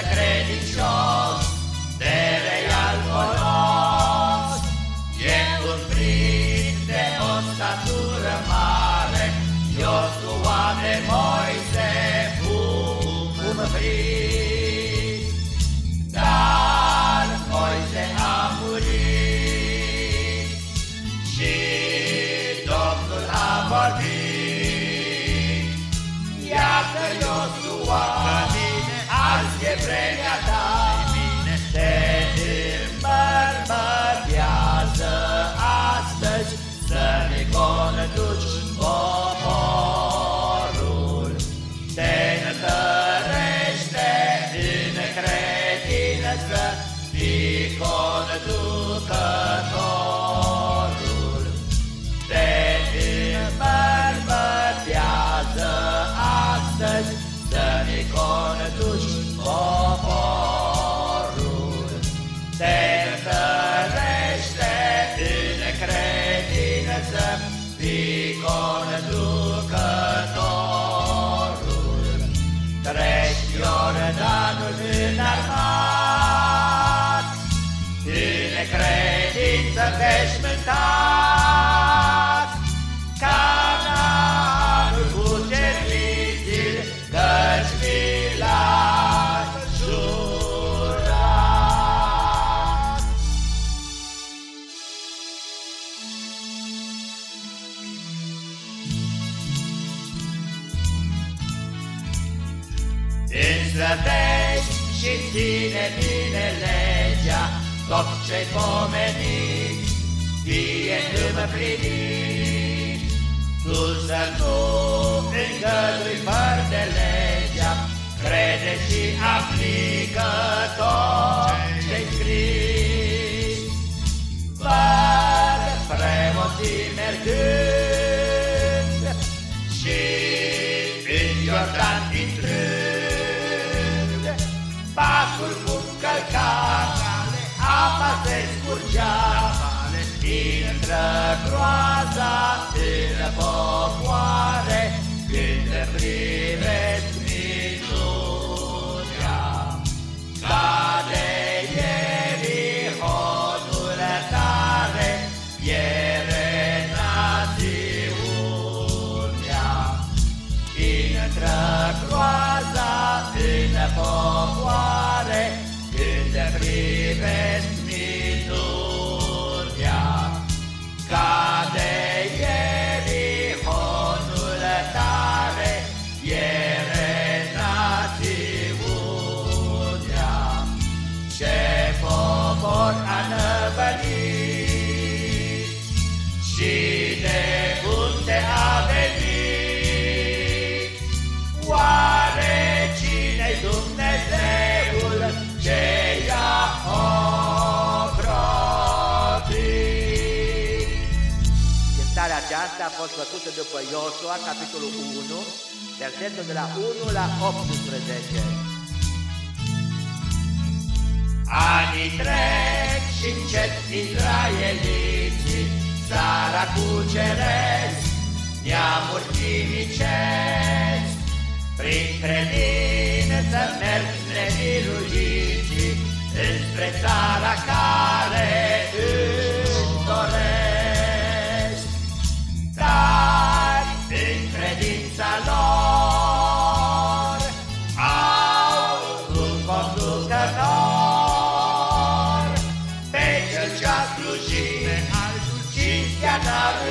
de. Credință veșmântat, Canaanul cucerit zil, căci mi l-a jurat. Înslăvești și ține bine legea, tot ce-ai pomenit, fie împlinit. Tu să nu îngădui fără de legea, crede și aplică tot ce-ai scris. Văd preoții mergând și în Iordan intrând, pasul cum călcat, apa se scurgea, bad. Fost făcută după Iosua, capitolul 1, versetul de la 1 la 18. Anii trec și încet Israeliții Țara cuceresc, neamuri chimicesc Prin credință merg nemiluiții Înspre țara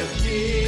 give.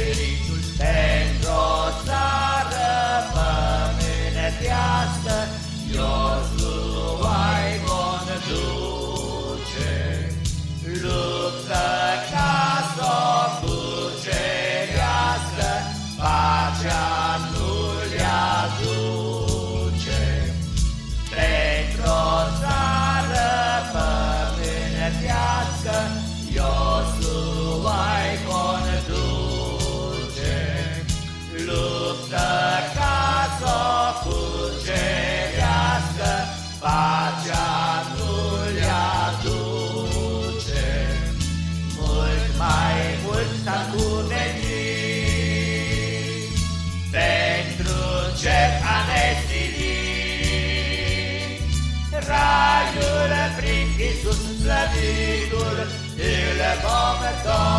God.